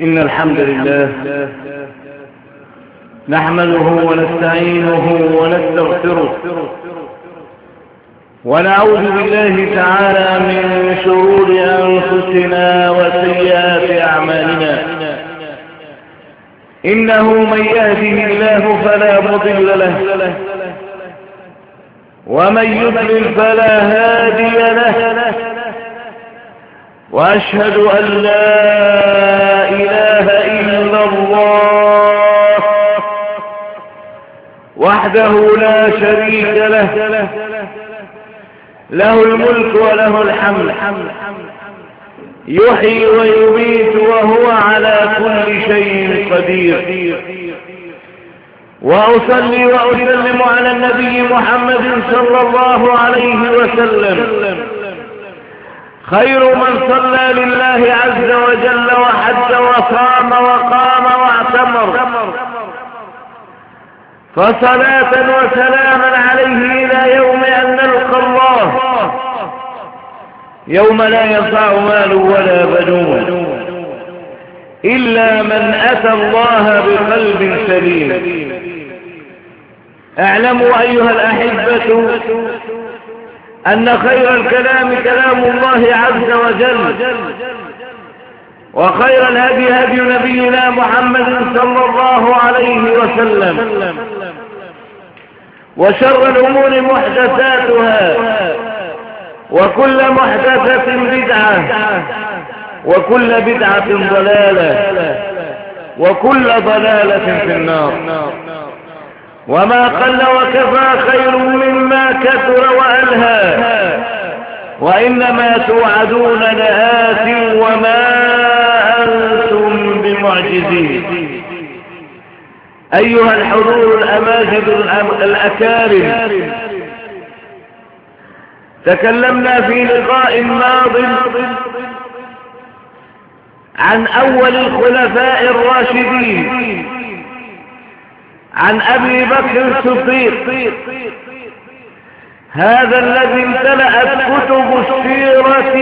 إن الحمد لله نحمده ونستعينه ونستغفره ونعوذ بالله تعالى من شرور أنفسنا وسيئات أعمالنا. إنه من يهده الله فلا مضل له ومن يضلل فلا هادي له. وأشهد أن لا إله إلا الله. وحده لا شريك له. له الملك وله الحمد. يحيي ويميت وهو على كل شيء قدير. وأصلي وأسلم على النبي محمد صلى الله عليه وسلم. خير من صلى لله عز وجل وحج وصام وقام واعتمر. فصلاة وسلاما عليه إلى يوم أن نلقى الله. يوم لا ينفع مال ولا بنون. إلا من أتى الله بقلب سليم. أعلموا أيها الأحبة أن خير الكلام كلام الله عز وجل. وخير الهدي هدي نبينا محمد صلى الله عليه وسلم. وشر الأمور محدثاتها. وكل محدثة بدعة. وكل بدعة ضلالة. وكل ضلالة في النار. وما قل وكفى خير مما كثر وألهى وإنما توعدون لآت وما أنتم بمعجزين. أيها الحضور الأماجد الأكارم. تكلمنا في لقاء ماض عن أول الخلفاء الراشدين. عن أبي بكر الصديق. هذا الذي امتلأت كتب السيرة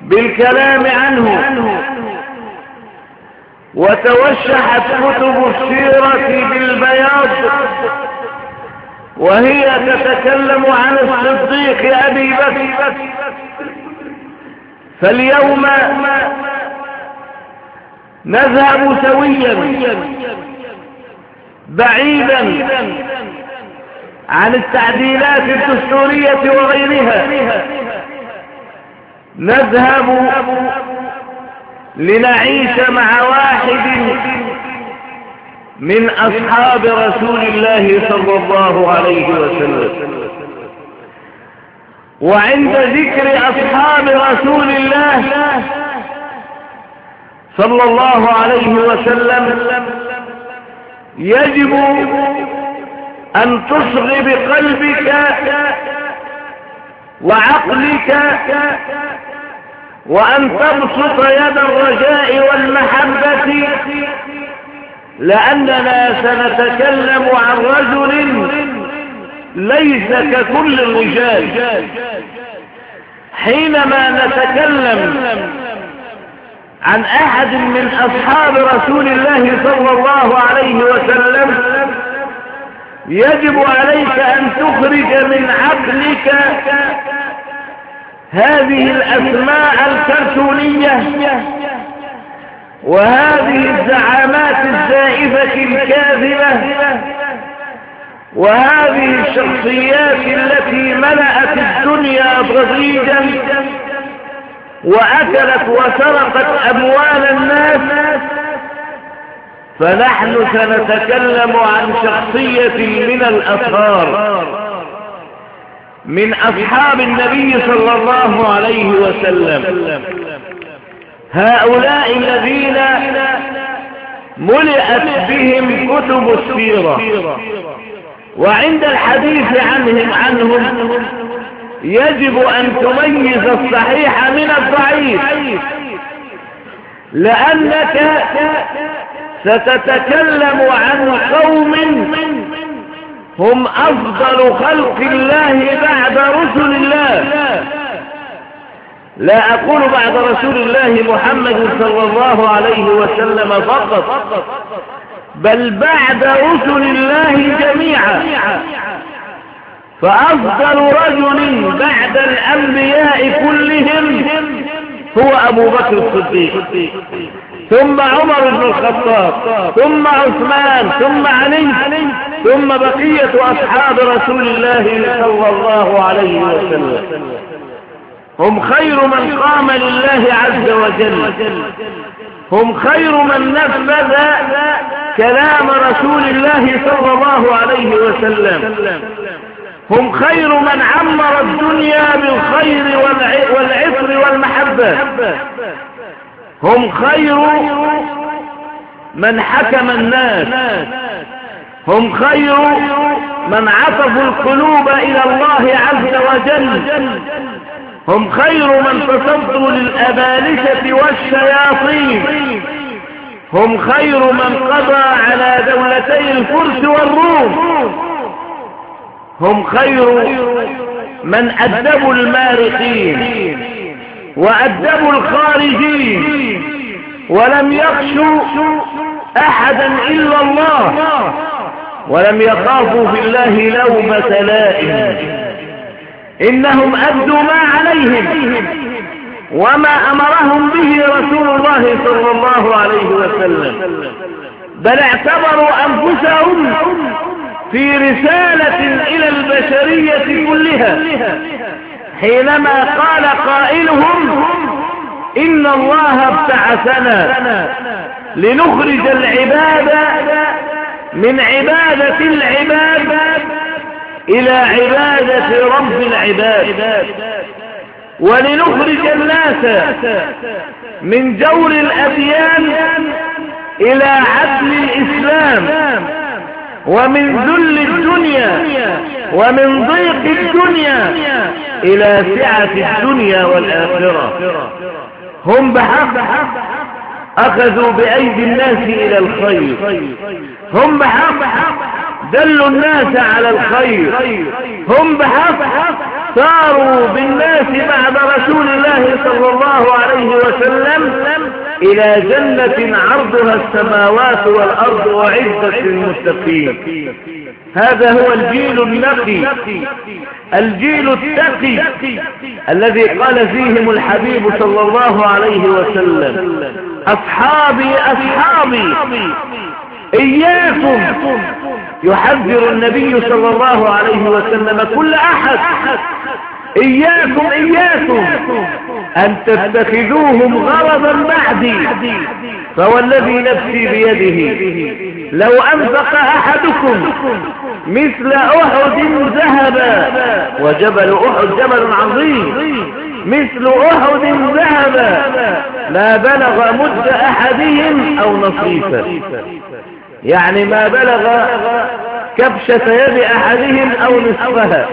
بالكلام عنه. وتوشحت كتب السيرة بالبياض. وهي تتكلم عن الصديق أبي بكر. فاليوم نذهب سويا. بعيدا عن التعديلات الدستورية وغيرها. نذهب لنعيش مع واحد من أصحاب رسول الله صلى الله عليه وسلم. وعند ذكر أصحاب رسول الله صلى الله عليه وسلم يجب أن تصغي بقلبك وعقلك وأن تبسط يد الرجاء والمحبة لأننا سنتكلم عن رجل ليس ككل الرجال حينما نتكلم عن أحد من أصحاب رسول الله صلى الله عليه وسلم يجب عليك أن تخرج من عقلك هذه الأسماء الكرتونية وهذه الزعامات الزائفة الكاذبة وهذه الشخصيات التي ملأت الدنيا ضجيجا وأكلت وسرقت أموال الناس. فنحن سنتكلم عن شخصية من الأطهار من أصحاب النبي صلى الله عليه وسلم. هؤلاء الذين ملئت بهم كتب السيرة. وعند الحديث عنهم عنهم يجب أن تميز الصحيح من الضعيف. لأنك ستتكلم عن قوم هم أفضل خلق الله بعد رسل الله. لا أقول بعد رسول الله محمد صلى الله عليه وسلم فقط بل بعد رسل الله جميعا. فأفضل رجل بعد الأنبياء كلهم هو أبو بكر الصديق. ثم عمر بن الخطاب ثم عثمان ثم علي ثم بقية أصحاب رسول الله صلى الله عليه وسلم. هم خير من قام لله عز وجل. هم خير من نفذ كلام رسول الله صلى الله عليه وسلم. هم خير من عمر الدنيا بالخير والعطر والمحبة. هم خير من حكم الناس. هم خير من عطفوا القلوب إلى الله عز وجل. هم خير من تصدوا للأبالسة والشياطين. هم خير من قضى على دولتي الفرس والروم. هم خير من أدبوا المارقين وأدبوا الخارجين ولم يخشوا أحدا إلا الله ولم يخافوا في الله لومة لائم إنهم أدوا ما عليهم وما أمرهم به رسول الله صلى الله عليه وسلم. بل اعتبروا أنفسهم في رسالة إلى البشرية كلها. حينما قال قائلهم إن الله ابتعثنا لنخرج العباد من عبادة العباد إلى عبادة رب العباد. ولنخرج الناس من جور الأديان إلى عدل الإسلام. ومن ذل الدنيا ومن ضيق الدنيا إلى سعة الدنيا والآخرة. هم بحق أخذوا بأيدي الناس إلى الخير. هم بحق دلوا الناس على الخير. هم بحق صاروا بالناس بعد رسول الله صلى الله عليه وسلم إلى جنة عرضها السماوات والأرض وعزة للمتقين هذا هو الجيل النقي. الجيل التقي الذي قال فيهم الحبيب صلى الله عليه وسلم أصحابي أصحابي إياكم يحذر النبي صلى الله عليه وسلم كل أحد. إياكم إياكم أن تتخذوهم غرضا بعدي. فوالذي نفسي بيده. لو أنفق أحدكم مثل أحد ذهبا وجبل أحد جبل عظيم مثل أحد ذهبا ما بلغ مد أحدهم أو نصيفا يعني ما بلغ كبشة يد أحدهم أو نصفها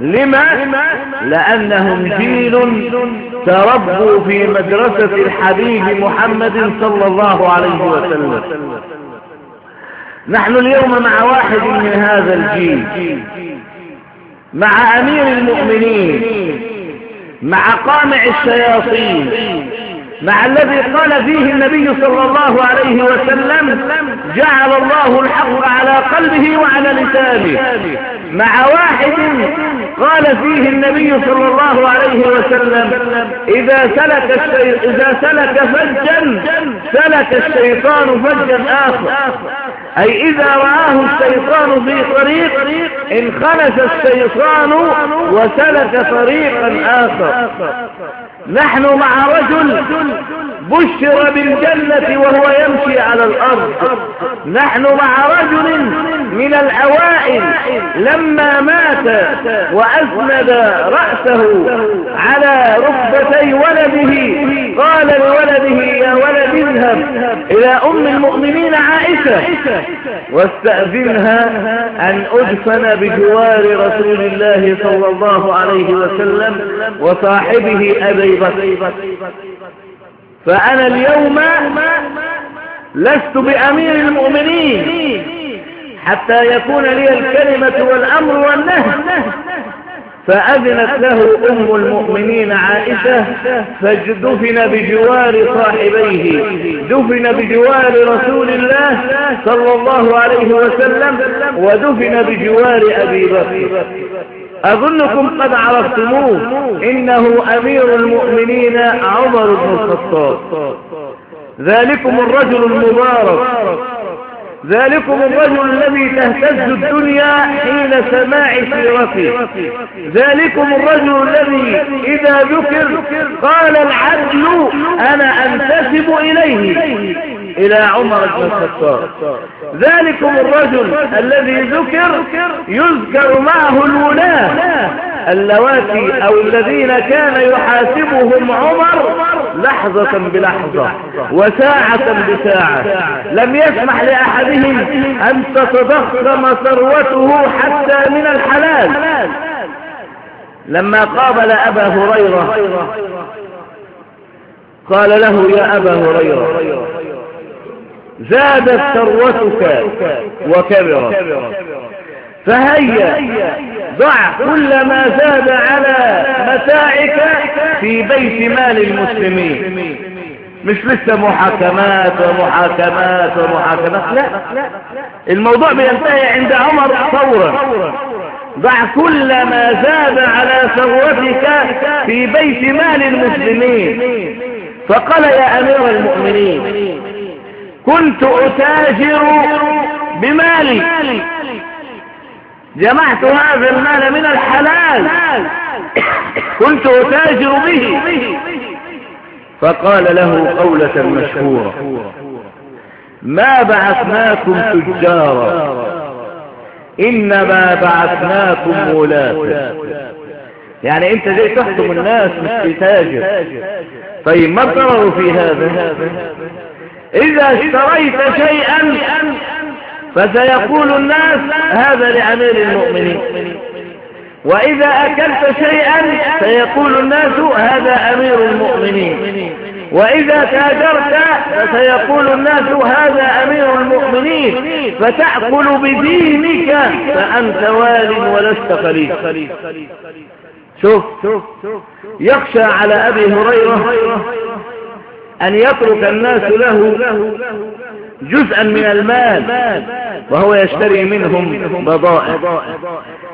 لما؟ لأنهم جيل تربوا في مدرسة الحبيب محمد صلى الله عليه وسلم نحن اليوم مع واحد من هذا الجيل مع أمير المؤمنين مع قامع الشياطين مع الذي قال فيه النبي صلى الله عليه وسلم جعل الله الحق على قلبه وعلى لسانه. مع واحد قال فيه النبي صلى الله عليه وسلم إذا سلك إذا سلك فجا سلك الشيطان فجا آخر. أي إذا رآه الشيطان في طريق انخلش الشيطان وسلك طريقا آخر. نحن مع رجل بشر بالجنة وهو يمشي على الأرض. نحن مع رجل من الأوائل لما مات وأسند رأسه على ركبتي ولده. قال لولده يا ولد اذهب إلى أم المؤمنين عائشة واستأذنها أن أدفن بجوار رسول الله صلى الله عليه وسلم وصاحبه أبي بكر. فأنا اليوم لست بأمير المؤمنين حتى يكون لي الكلمة والأمر والنهي. فأذنت له أم المؤمنين عائشة فدفن بجوار صاحبيه. دفن بجوار رسول الله صلى الله عليه وسلم ودفن بجوار أبي بكر. أظنكم قد عرفتموه. إنه أمير المؤمنين عمر بن الخطاب. ذلكم الرجل المبارك. ذلكم الرجل الذي تهتز الدنيا حين سماع سيرته. ذلكم الرجل الذي إذا ذكر قال العدل أنا أنتسب إليه. إلى عمر بن الخطاب. ذلكم الرجل الذي ذكر يذكر معه الولاة اللواتي أو الذين كان يحاسبهم عمر لحظة بلحظة وساعة بساعة. لم يسمح لأحدهم أن تتضخم ثروته حتى من الحلال. لما قابل أبا هريرة قال له يا أبا هريرة زادت ثروتك وكبرت. فهيا ضع كل ما زاد على متاعك في بيت مال المسلمين. مش لسه محاكمات ومحاكمات ومحاكمات. لا. الموضوع بينتهي عند عمر فورا. ضع كل ما زاد على ثروتك في بيت مال المسلمين. فقال يا أمير المؤمنين كنت أتاجر بمالي. جمعت هذا المال من الحلال. كنت أتاجر به. فقال له قولة مشهورة. ما بعثناكم تجارا. إنما بعثناكم ولاة يعني أنت جاي تحكم الناس مش تتاجر طيب ما الضرر في هذا؟ إذا اشتريت شيئا فسيقول الناس هذا لأمير المؤمنين. وإذا أكلت شيئا سيقول الناس هذا أمير المؤمنين. وإذا تاجرت فسيقول الناس هذا أمير المؤمنين. فتأكل بدينك فأنت وال ولست خليل. شوف يخشى على أبي هريرة أن يترك الناس له جزءا من المال وهو يشتري منهم بضائع.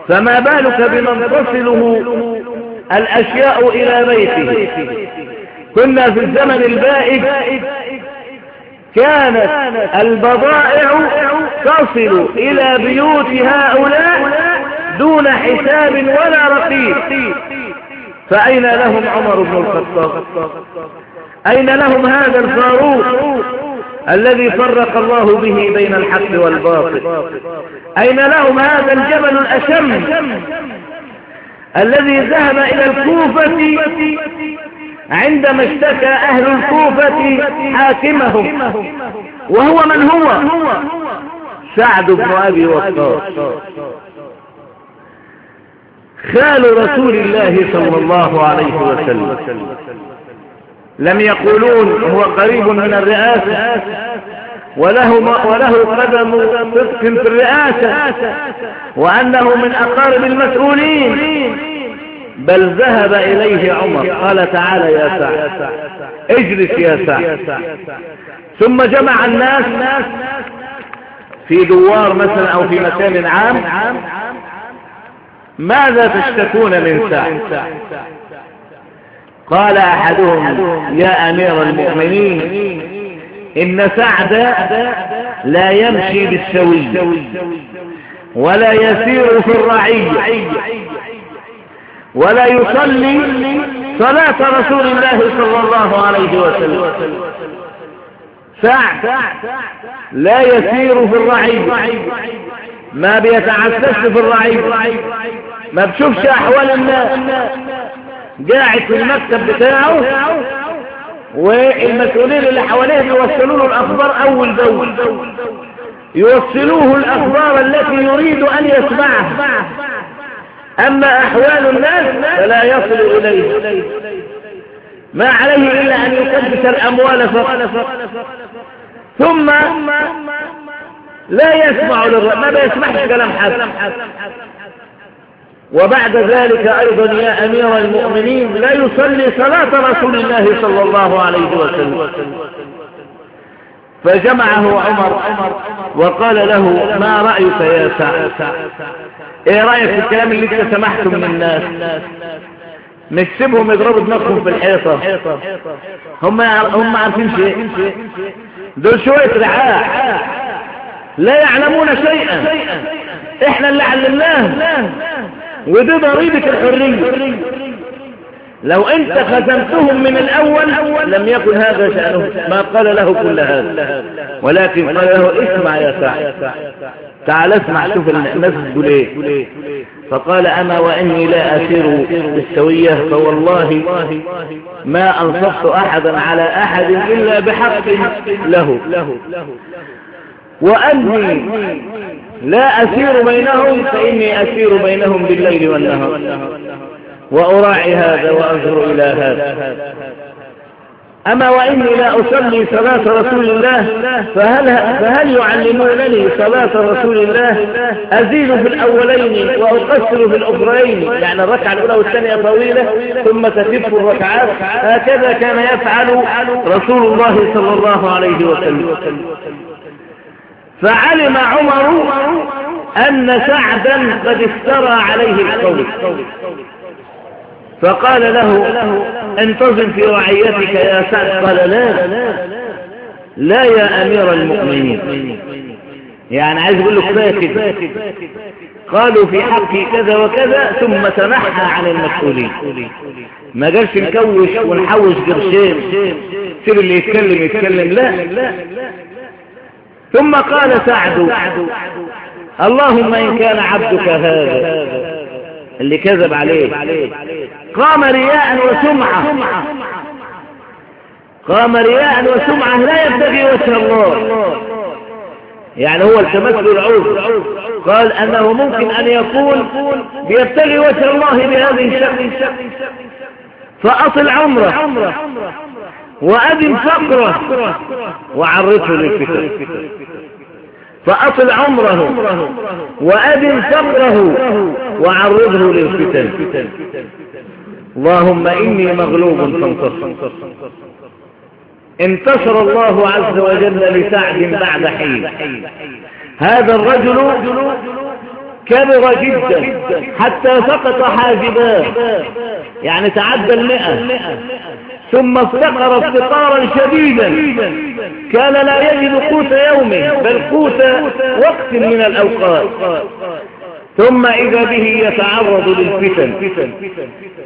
فما بالك بمن تصله الأشياء إلى بيته؟ كنا في الزمن البائد كانت البضائع تصل إلى بيوت هؤلاء دون حساب ولا رقيب فأين لهم عمر بن الخطاب؟ أين لهم هذا الفاروق الذي فرق الله به بين الحق والباطل؟ أين لهم هذا الجبل الأشم الذي ذهب إلى الكوفة عندما اشتكى أهل الكوفة حاكمهم؟ وهو من هو؟ سعد بن أبي وقاص. خال رسول الله صلى الله عليه وسلم. لم يقولون هو قريب من الرئاسة. وله, وله قدم صدق في الرئاسة. وأنه من أقارب المسؤولين. بل ذهب إليه عمر. قال تعالى يا سعد اجلس يا سعد. ثم جمع الناس في دوار مثلا أو في مكان عام. ماذا تشتكون من سعد؟ قال أحدهم يا أمير المؤمنين إن سعد لا يمشي بالسوي ولا يسير في الرعي ولا يصلي صلاة رسول الله صلى الله عليه وسلم. سعد لا يسير في الرعي ما بيتعسس في الرعي ما بشوفش أحوال الناس. قاعد في المكتب بتاعه والمسؤولين اللي حواليه بيوصلوا له الأخبار أول بأول. يوصلوه الأخبار التي يريد أن يسمعها. أما أحوال الناس فلا يصل إليه. ما عليه إلا أن يكبس الأموال فقط. ثم لا يسمع للرأي ما بيسمعش كلام حد. وبعد ذلك أيضا يا أمير المؤمنين لا يصلي صلاة رسول الله صلى الله عليه وسلم. فجمعه عمر وقال له ما رأيك يا سعد؟ إيه رأيك في الكلام اللي أنت سمحته من الناس؟ نكسبهم يضربوا دماغهم في الحيطة. هم هم عارفين شيء؟ دول شوية رعاع لا يعلمون شيئا. إحنا اللي علمناهم. ودي ضريبة الحرية. لو انت خزمتهم من الأول لم يكن هذا شأنه ما قال له كل هذا. ولكن قال له اسمع يا سعد. تعال اسمع شوف الناس تقول إيه فقال أما وإني لا أسير بالسوية فوالله ما أنصفت أحدا على أحد إلا بحق له. وأني لا أسير بينهم فإني أسير بينهم بالليل والنهار. وأراعي هذا وأنظر إلى هذا. أما وإني لا أصلي صلاة رسول الله فهل, فهل يعلمونني صلاة رسول الله؟ أزيد في الأولين وأقصر في الأخرين. يعني الركعة الأولى والثانية طويلة ثم تكف الركعات. هكذا كان يفعل رسول الله صلى الله عليه وسلم. فعلم عمر أن سعدا قد افترى عليه القول فقال له انتظم في رعيتك يا سعد. قال لا لا يا أمير المؤمنين. يعني عايز يقول له كفاية قالوا في حقي كذا وكذا ثم تنحى عن المسؤولين ما قالش نكوش ونحوش قرشين. سيب اللي يتكلم يتكلم. لا. ثم قال سعد اللهم إن كان عبدك هذا اللي كذب عليه قام رياء وسمعة قام رياء وسمعة لا يبتغي وجه الله. يعني هو التمثل العوض قال أنه ممكن أن يكون بيبتغي وجه الله بهذه الشكل فأصل عمره. وأدم فقره وعرته للفتن. فأطل عمره وأدن فقره وعرضه للفتن. اللهم إني مغلوب فانتصر. انتصر الله عز وجل لسعد بعد حين. هذا الرجل كبر جدا حتى سقط حاجباه يعني تعدى المئة. ثم افتقر افتقارا شديدا. كان لا يجد قوت يومه بل قوت وقت من الأوقات. ثم إذا به يتعرض للفتن.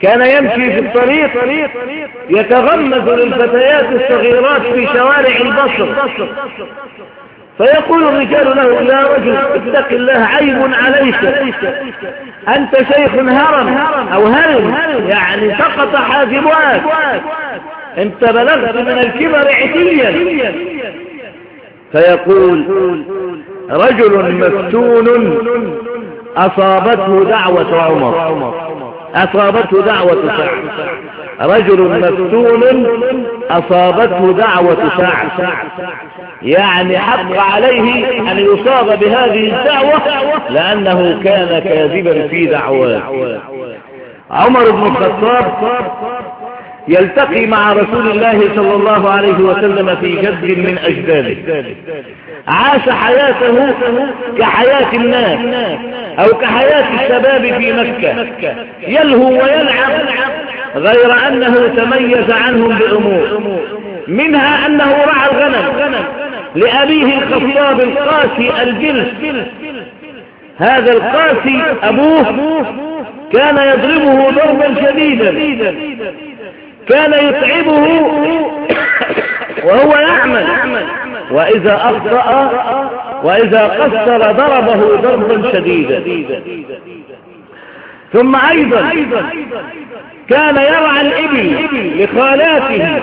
كان يمشي في الطريق يتغمز للفتيات الصغيرات في شوارع البصر. فيقول الرجال له يا رجل اتق الله عيب عليك. أنت شيخ هرم أو هرم يعني سقط حاجبات أنت بلغت من الكبر عتيا. فيقول رجل مفتون أصابته دعوة عمر. أصابته دعوة سعد. رجل مفتون أصابته دعوة سعد يعني حق عليه أن يصاب بهذه الدعوة لأنه كان كاذبا في دعواه عمر بن الخطاب يلتقي مع رسول الله صلى الله عليه وسلم في جد من أجداده. عاش حياته كحياة الناس أو كحياة الشباب في مكة. يلهو ويلعب غير أنه تميز عنهم بأمور. منها أنه رعى الغنم لأبيه الخطاب القاسي الجلس. هذا القاسي أبوه كان يضربه ضربا شديدا. كان يتعبه وهو يعمل. وإذا أخطأ وإذا قصر ضربه ضربا شديدا. ثم أيضا كان يرعى الإبل لخالاته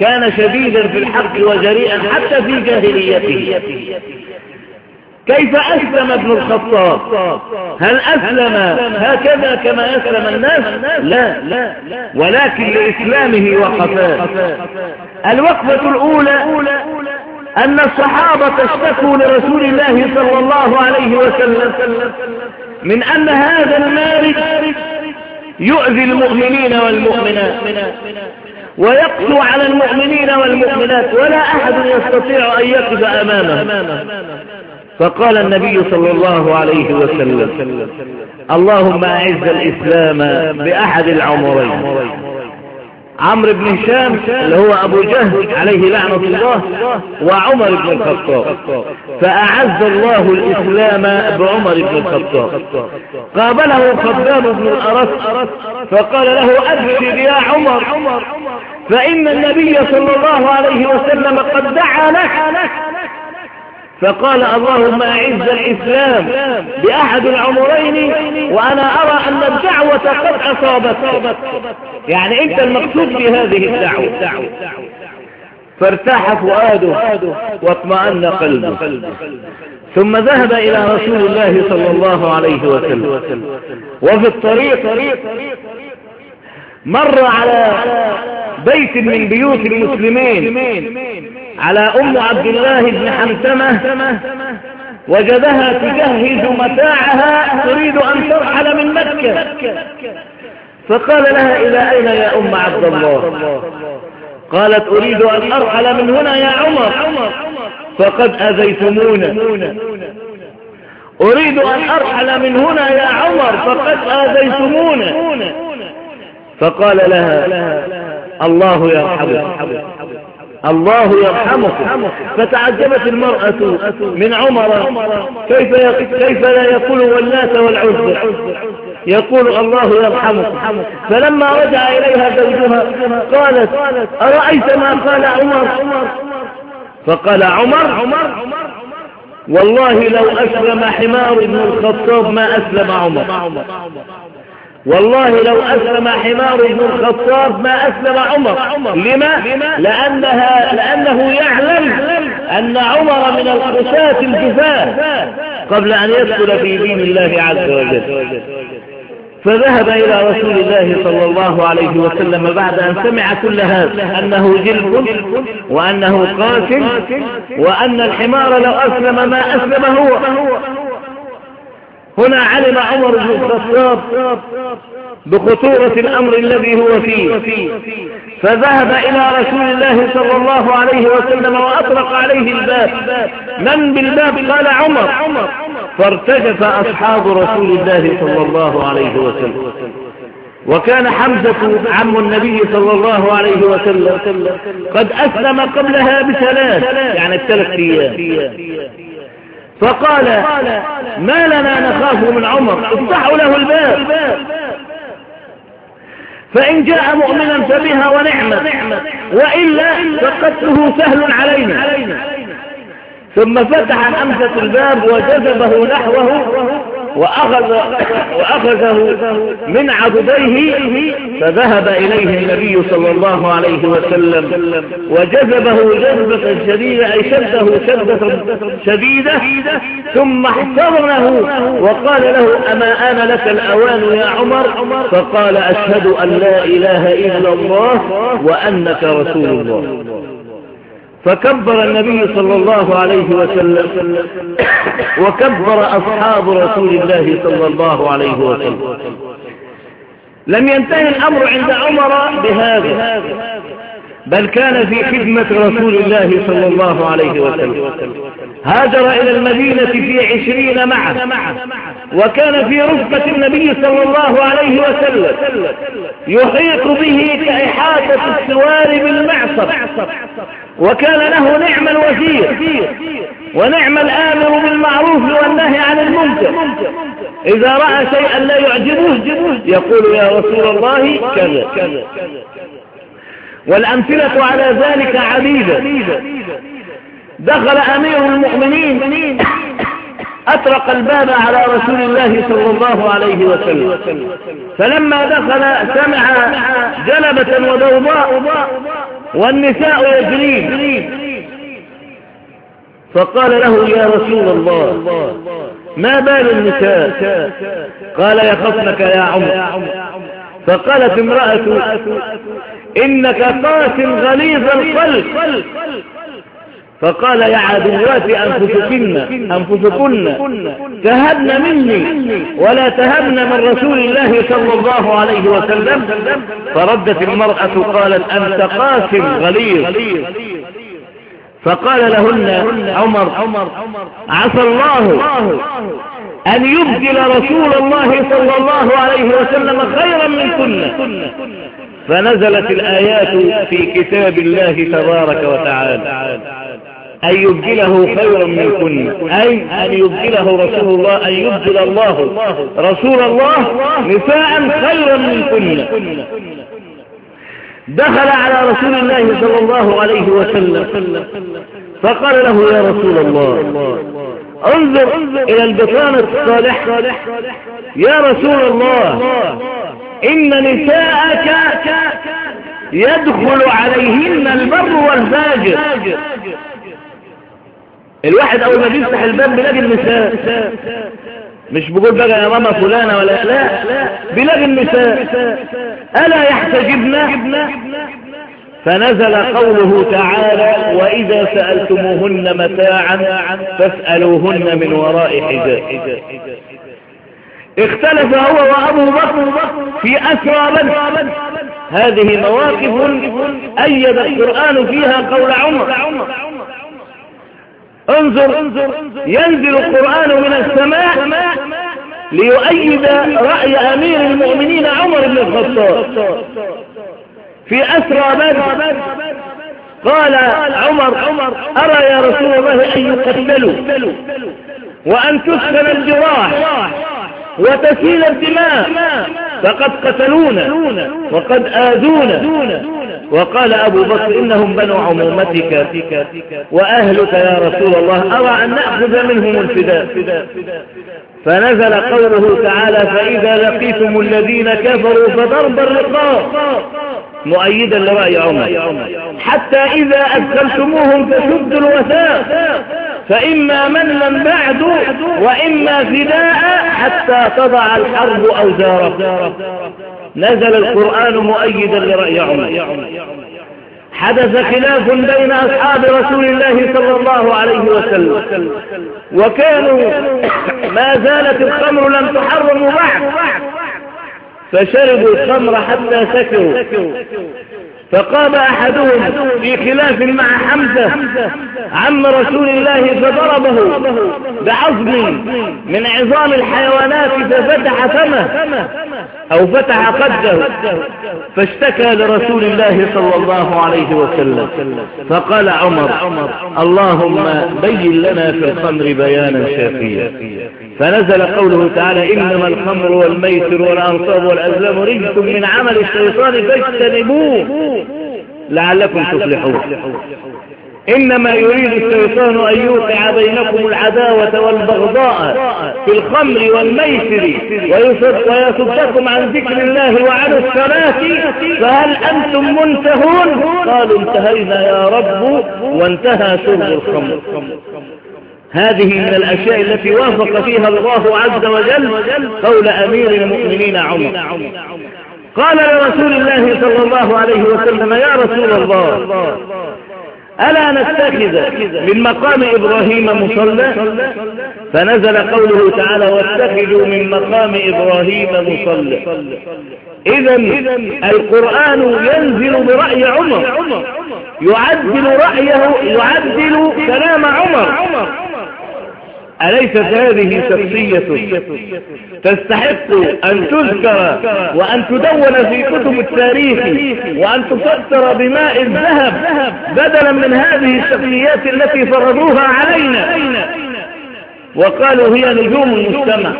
كان شديدا في الحق وجريئا حتى في جاهليته. كيف أسلم ابن الخطاب؟ هل أسلم هكذا كما أسلم الناس؟ لا ولكن لإسلامه وقفاه. الوقفة الأولى أن الصحابة اشتكوا لرسول الله صلى الله عليه وسلم من أن هذا المارد يؤذي المؤمنين والمؤمنات ويقسو على المؤمنين والمؤمنات ولا أحد يستطيع أن يقف أمامه فقال النبي صلى الله عليه وسلم اللهم أعز الإسلام بأحد العمرين. عمرو بن هشام اللي هو أبو جهل عليه لعنة الله وعمر بن الخطاب. فأعز الله الإسلام بعمر بن الخطاب. قابله خباب بن الأرس فقال له أبشر يا عمر. فإن النبي صلى الله عليه وسلم قد دعا لك. فقال اللهم أعز الإسلام بأحد العمرين وأنا أرى أن الدعوة قد أصابت يعني أنت المقصود بهذه الدعوة. فارتاح فؤاده واطمأن قلبه. ثم ذهب إلى رسول الله صلى الله عليه وسلم. وفي الطريق مر على بيت من بيوت المسلمين. على أم عبد الله بن حمسمة وجدها تجهز متاعها تريد أن ترحل من مكة. فقال لها إلى أين يا أم عبد الله؟ قالت أريد أن أرحل من هنا يا عمر. فقد أذيتمونا. أريد أن أرحل من هنا يا عمر. فقد آذيتمونا. فقال لها الله يرحمك الله يرحمكم. فتعجبت المرأة من عمر كيف كيف لا يقول والناس والعزة يقول الله يرحمكم. فلما رجع إليها زوجها قالت أرأيت ما قال عمر؟ فقال عمر والله لو أسلم حمار بن الخطاب ما أسلم عمر. والله لو أسلم حمار بن الخطاب ما أسلم عمر. لما؟ لأنها لأنه يعلم أن عمر من الخشاة الجفاة قبل أن يدخل في دين الله عز وجل. فذهب إلى رسول الله صلى الله عليه وسلم بعد أن سمع كل هذا أنه جلد وأنه قاتل وأن الحمار لو أسلم ما أسلم هو. هنا علم عمر بن الخطاب بخطورة الأمر الذي هو فيه. فذهب إلى رسول الله صلى الله عليه وسلم وأطرق عليه الباب. من بالباب؟ قال عمر. فارتجف أصحاب رسول الله صلى الله عليه وسلم. وكان حمزة عم النبي صلى الله عليه وسلم قد أسلم قبلها بثلاث يعني الثلاث أيام. فقال ما لنا نخاف من عمر افتحوا له الباب. فإن جاء مؤمنا فبها ونعمة وإلا فقتله سهل علينا. ثم فتح أمسة الباب وجذبه نحوه وأخذ وأخذه من عضديه فذهب إليه النبي صلى الله عليه وسلم وجذبه جذبة شديدة أي شده شدة شديدة ثم احتضنه وقال له أما آن لك الأوان يا عمر؟ فقال أشهد أن لا إله إلا الله وأنك رسول الله. فكبر النبي صلى الله عليه وسلم. وكبر أصحاب رسول الله صلى الله عليه وسلم. لم ينتهي الأمر عند عمر بهذا. بل كان في خدمة رسول الله صلى الله عليه وسلم. هاجر إلى المدينة في عشرين معه وكان في رفقة النبي صلى الله عليه وسلم يحيط به كإحاطة السوار بالمعصر وكان له نعم الوزير ونعم الآمر بالمعروف والنهي عن المنكر. إذا رأى شيئا لا يعجبه يقول يا رسول الله كذا. والأمثلة على ذلك عديدة. دخل أمير المؤمنين أطرق الباب على رسول الله صلى الله عليه وسلم. فلما دخل سمع جلبة وضوضاء والنساء يجرين. فقال له يا رسول الله ما بال النساء؟ قال يخفنك يا عمر. فقالت امرأة إنك قاس غليظ القلب. فقال يا عدوات أنفسكن أنفسكن تهبن مني ولا تهبن من رسول الله صلى الله عليه وسلم. فردت المرأة قالت أنت قاسم غليظ. فقال لهن عمر عسى الله أن يبدل رسول الله صلى الله عليه وسلم خيرا من كنا فنزلت الآيات في كتاب الله تبارك وتعالى. أن يبدله خيرا من كن. أي أن يبدله رسول الله أن يبدل الله. رسول الله نساء خيرا من كن. دخل على رسول الله صلى الله عليه وسلم. فقال له يا رسول الله انظر إلى البطانة الصالحة. يا رسول الله إن نساءك يدخل عليهن البر والفاجر. الواحد أول ما بيفتح الباب بيلاقي النساء. مش بيقول بقى يا ماما فلانة ولا لا بيلاقي النساء. ألا يحتجبنا فنزل قوله تعالى وإذا سألتموهن متاعا فاسألوهن من وراء حجاب. اختلف هو وأبو بكر في أسرى من؟ هذه مواقف أيد القرآن فيها قول عمر. انظر ينزل القرآن من السماء ليؤيد رأي أمير المؤمنين عمر بن الخطاب. في أسرى بدر قال عمر أرى يا رسول الله أن يقتلوا وأن تسكن الجراح. وتسيل الدماء. فقد قتلونا وقد آذونا. وقال أبو بكر إنهم بنو عمومتك وأهلك يا رسول الله. أرى أن نأخذ منهم الفداء. فنزل قوله تعالى فإذا لقيتم الذين كفروا فضرب الرقاب. مؤيدا لرأي عمر. حتى إذا أدخلتموهم فشدوا الوثاق. فإما منا بعد وإما فداء حتى تضع الحرب أوزارها نزل القرآن مؤيدا لرأي عمر. حدث خلاف بين أصحاب رسول الله صلى الله عليه وسلم. وكانوا ما زالت الخمر لم تحرم بعد. فشربوا الخمر حتى سكروا. فقام أحدهم في خلاف مع حمزة عم رسول الله فضربه بعظم من عظام الحيوانات ففتح فمه أو فتح قده فاشتكى لرسول الله صلى الله عليه وسلم. فقال عمر اللهم بين لنا في الخمر بيانا شافيا. فنزل قوله تعالى إنما الخمر والميسر والأنصاب والأزلام رجس من عمل الشيطان فاجتنبوه. لعلكم تفلحون. إنما يريد الشيطان أن يوقع بينكم العداوة والبغضاء في الخمر والميسر ويصدكم عن ذكر الله وعن الصلاة. فهل أنتم منتهون؟ قالوا انتهينا يا رب وانتهى شرب الخمر. هذه من الأشياء التي وافق فيها الله عز وجل قول أمير المؤمنين عمر. قال لرسول الله صلى الله عليه وسلم يا رسول الله ألا نتخذ من مقام إبراهيم مصلى؟ فنزل قوله تعالى واتخذوا من مقام إبراهيم مصلى. إذا القرآن ينزل برأي عمر يعدل رأيه يعدل كلام عمر. أليست هذه شخصية؟ تستحق أن تذكر وأن تدون في كتب التاريخ وأن تفسر بماء الذهب بدلا من هذه الشخصيات التي فرضوها علينا. وقالوا هي نجوم المجتمع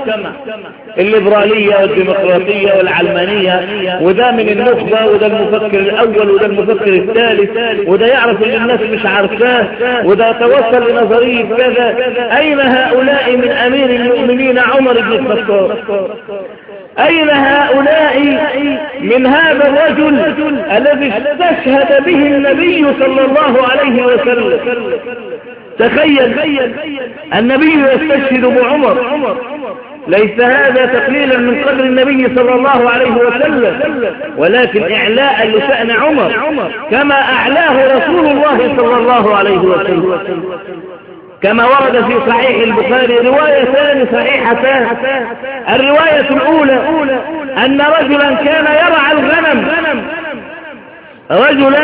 الليبرالية والديمقراطية والعلمانية وده من النخبة وده المفكر الأول وده المفكر الثالث وده يعرف اللي الناس مش عارفاه وده توصل لنظرية كذا. أين هؤلاء من أمير المؤمنين عمر بن الخطاب؟ أين هؤلاء من هذا الرجل الذي استشهد به النبي صلى الله عليه وسلم؟ تخيل النبي يستشهد بعمر ليس هذا تقليلا من قدر النبي صلى الله عليه وسلم ولكن إعلاء لشأن عمر كما أعلاه رسول الله صلى الله عليه وسلم. كما ورد في صحيح البخاري روايتان صحيحتان. الرواية الأولى أن رجلا كان يرعى الغنم رجلا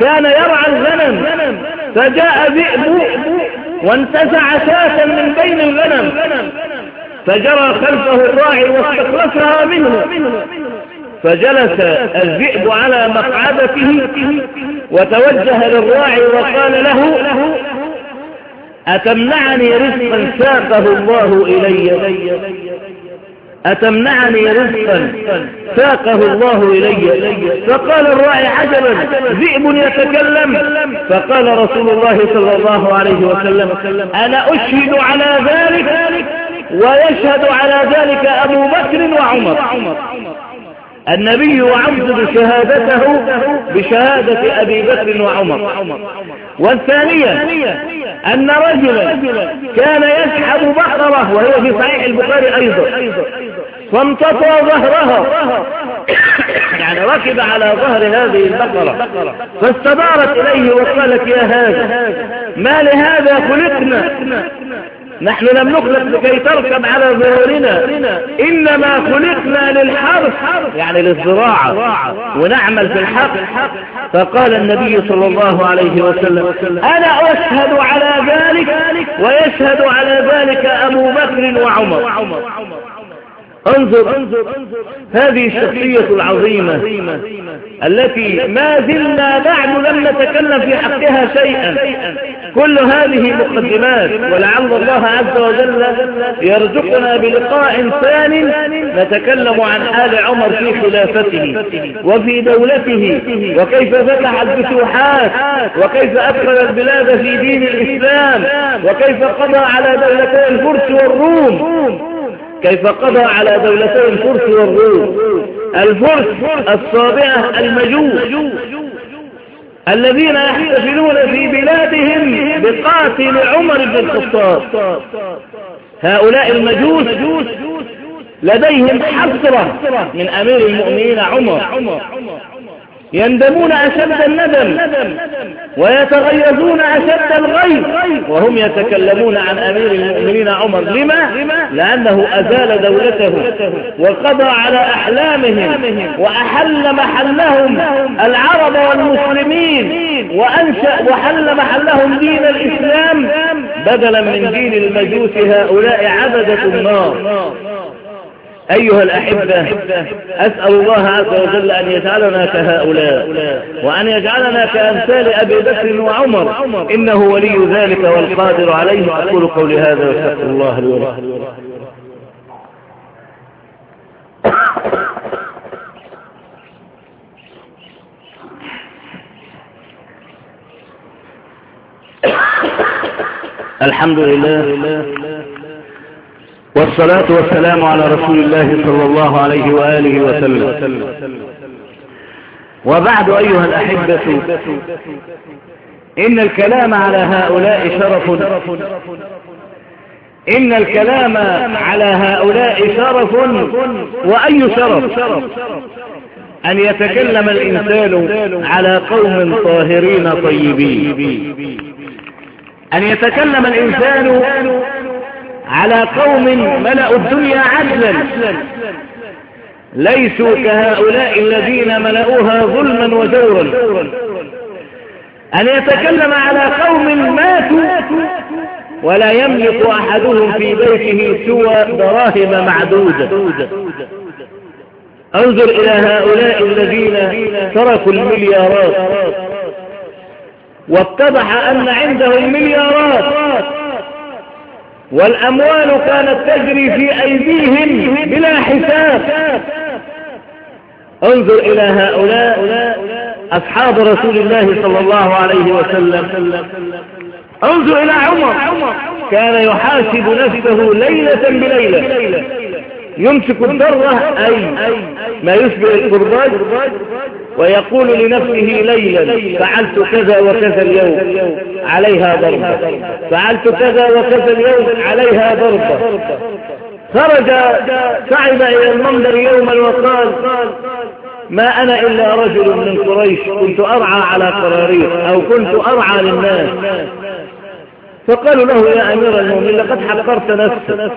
كان يرعى الغنم فجاء ذئب وانتزع شاة من بين الغنم فجرى خلفه الراعي واستخلصها منه فجلس الذئب على مقعدته وتوجه للراعي وقال له أتمنعني رزقا ساقه الله إلي؟ أتمنعني رزقا ساقه الله إلي. فقال الراعي عجبا ذئب يتكلم. فقال رسول الله صلى الله عليه وسلم أنا أشهد على ذلك ويشهد على ذلك أبو بكر وعمر. النبي يعبد شهادته بشهادة أبي بكر وعمر. والثانية أن رجلا كان يسحب بقرة وهي في صحيح البخاري أيضا. فامتطى ظهرها يعني ركب على ظهر هذه البقرة. فاستدارت إليه وقالت يا هذا ما لهذا خلقنا؟ نحن لم نخلق لكي تركب على ظهورنا إنما خلقنا للحرث يعني للزراعة. ونعمل في الحق فقال النبي صلى الله عليه وسلم أنا أشهد على ذلك ويشهد على ذلك أبو بكر وعمر. انظر هذه الشخصية العظيمة التي ما زلنا بعد لم نتكلم في حقها شيئا. كل هذه مقدمات ولعل الله عز وجل يرزقنا بلقاء ثان نتكلم عن حال عمر في خلافته وفي دولته وكيف فتح الفتوحات وكيف أدخل البلاد في دين الإسلام وكيف قضى على دولتي الفرس والروم. كيف قضى على دولتي الفرس والروم الفرس الصابئة المجوس. الذين يحتفلون في بلادهم بقاتل عمر بن الخطاب. هؤلاء المجوس لديهم حسرة من أمير المؤمنين عمر. يندمون أشد الندم. ويتغيظون أشد الغيظ. وهم يتكلمون عن أمير المؤمنين عمر. لما؟ لأنه أزال دولته وقضى على أحلامهم وأحل محلهم العرب والمسلمين وأنشأ وحل محلهم دين الإسلام بدلا من دين المجوس هؤلاء عبدة النار. أيها الأحبة أسأل الله عز وجل أن يجعلنا كهؤلاء وأن يجعلنا كأمثال أبي بكر وعمر. إنه ولي ذلك والقادر عليه. أقول قولي هذا وأستغفر الله لي الحمد لله. والصلاة والسلام على رسول الله صلى الله عليه وآله وسلم. وبعد أيها الأحبة إن الكلام على هؤلاء شرف. إن الكلام على هؤلاء شرف. وأي شرف؟ أن يتكلم الإنسان على قوم طاهرين طيبين. أن يتكلم الإنسان على قوم ملأوا الدنيا عدلا. ليسوا كهؤلاء الذين ملأوها ظلما وجورا أن يتكلم على قوم ماتوا ولا يملك أحدهم في بيته سوى دراهم معدودة. انظر إلى هؤلاء الذين تركوا المليارات. واتضح أن عندهم مليارات. والأموال كانت تجري في أيديهم بلا حساب. انظر إلى هؤلاء أصحاب رسول الله صلى الله عليه وسلم. انظر إلى عمر. كان يحاسب نفسه ليلة بليلة. يمسك الذرة أي ما يشبه القرباج ويقول لنفسه ليلا فعلت كذا وكذا اليوم عليها ضربة. فعلت كذا وكذا اليوم عليها ضربة. خرج صعد إلى المنبر يوما وقال ما أنا إلا رجل من قريش كنت أرعى على قراريط أو كنت أرعى للناس. فقالوا له يا أمير المؤمنين لقد حقرت نفسك.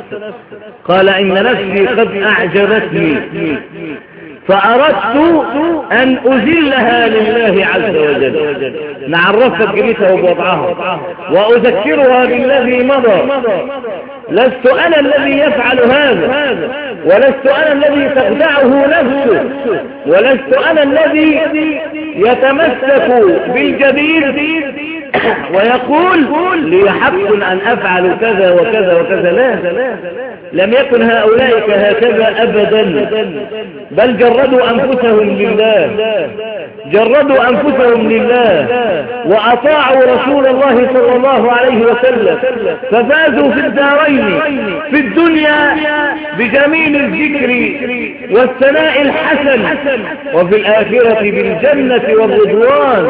قال إن نفسي قد أعجبتني. فأردت أن أذلها لله عز وجل. نعرفك قيمتها وبوضعها وأذكرها بالذي مضى. لست أنا الذي يفعل هذا. ولست أنا الذي تخدعه نفسه. ولست أنا الذي يتمسك بالجديد ويقول لي حق أن أفعل كذا وكذا وكذا. لا لم يكن هؤلاء كهكذا أبدا. بل جردوا أنفسهم لله. جردوا أنفسهم لله. وأطاعوا رسول الله صلى الله عليه وسلم. ففازوا في الدارين في الدنيا بجميل الذكر والثناء الحسن وفي الآخرة بالجنة والرضوان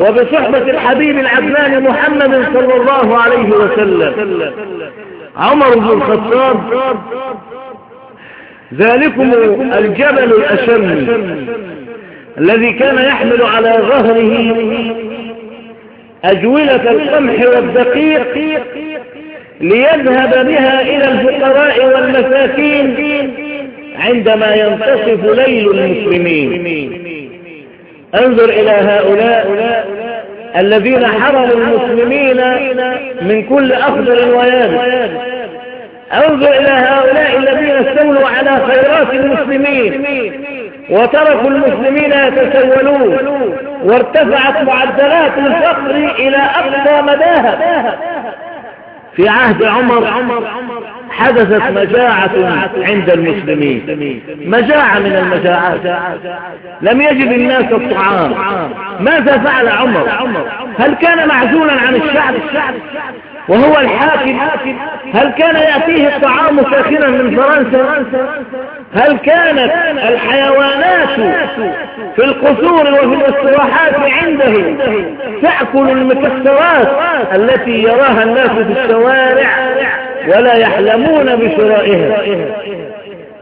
وبصحبة الحبيب العدنان محمد صلى الله عليه وسلم. عمر بن الخطاب. ذلكم الجبل الأشم الذي كان يحمل على ظهره أجولة القمح والدقيق ليذهب بها إلى الفقراء والمساكين عندما ينتصف ليل المسلمين. انظر إلى هؤلاء. الذين حرموا المسلمين من كل أخضر ويابس. أنظر إلى هؤلاء الذين استولوا على خيرات المسلمين وتركوا المسلمين يتسولون وارتفعت معدلات الفقر إلى أقصى مداها في عهد عمر حدثت مجاعة عند المسلمين. مجاعة من المجاعات. لم يجد الناس الطعام ماذا فعل عمر؟ هل كان معزولا عن الشعب؟ وهو الحاكم. هل كان يأتيه الطعام ساخنا من فرنسا؟ هل كانت الحيوانات في القصور وفي الاستراحات عنده تأكل المكسرات التي يراها الناس في الشوارع؟ ولا يحلمون بشرائها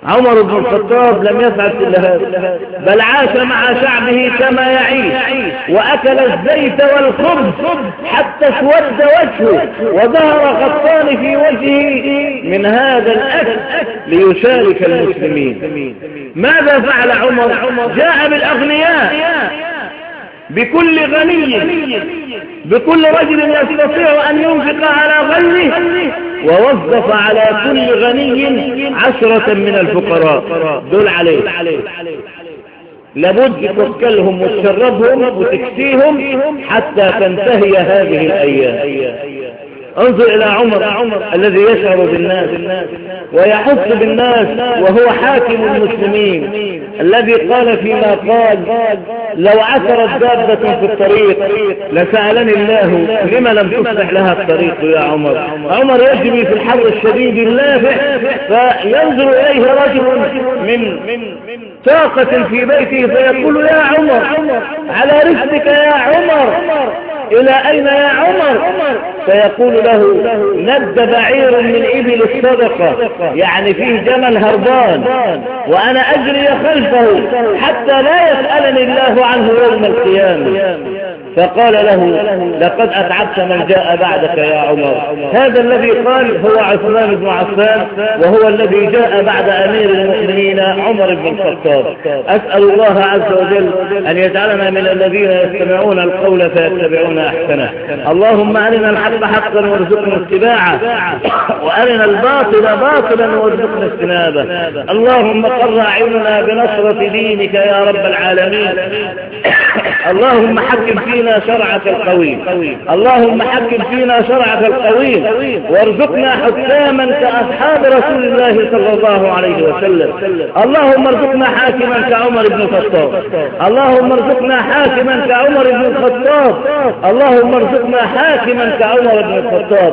عمر بن الخطاب لم يفعل كل هذا بل عاش مع شعبه كما يعيش وأكل الزيت والخبز حتى اسود وجهه وظهر خطان في وجهه من هذا الأكل ليشارك المسلمين. ماذا فعل عمر؟ جاء بالأغنياء. بكل غني بكل رجل يستطيع أن ينفق على غيره ووظف على كل غني عشرة من الفقراء. دول عليه. لابد تأكلهم وتشربهم وتكسيهم حتى تنتهي هذه الأيام. انظر إلى عمر الذي يشعر بالناس ويحس بالناس وهو حاكم المسلمين الذي قال فيما قال لو عثرت دابة في الطريق لسألني الله لما لم تصلح لها الطريق يا عمر. عمر يجري في الحر الشديد اللافع فينظر إليه رجل من طاقة في بيته فيقول يا عمر على رزقك يا عمر. إلى أين يا عمر؟ فيقول له ند بعير من إبل الصدقة يعني فيه جمل هربان وأنا أجري خلفه حتى لا يسألني الله عنه يوم القيامة. فقال له لقد أتعبت من جاء بعدك يا عمر. هذا الذي قال هو عثمان بن عفان وهو الذي جاء بعد أمير المؤمنين عمر بن الخطاب. أسأل الله عز وجل أن يجعلنا من الذين يستمعون القول فيتبعون أحسنه. اللهم أرنا الحق حقا وارزقنا اتباعه وأرنا الباطل باطلا وارزقنا اجتنابه. اللهم قر أعيننا بنصرة دينك يا رب العالمين. اللهم حكم فينا شرعك القويم. اللهم حكم فينا شرعك القويم. وارزقنا حكاما كأصحاب رسول الله صلى الله عليه وسلم. اللهم ارزقنا حاكما كعمر بن الخطاب. اللهم ارزقنا حاكما كعمر بن الخطاب. اللهم ارزقنا حاكما كعمر بن الخطاب.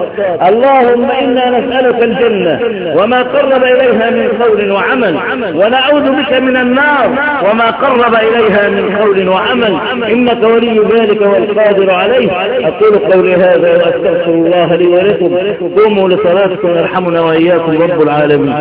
اللهم إنا نسألك الجنة وما قرب إليها من قول وعمل. ونعوذ بك من النار وما قرب إليها من قول وعمل. إنك ولي ذلك والقادر عليه أقول قولي هذا وأستغفر الله لي ولكم. قوموا لصلاتكم يرحمنا وإياكم رب العالمين.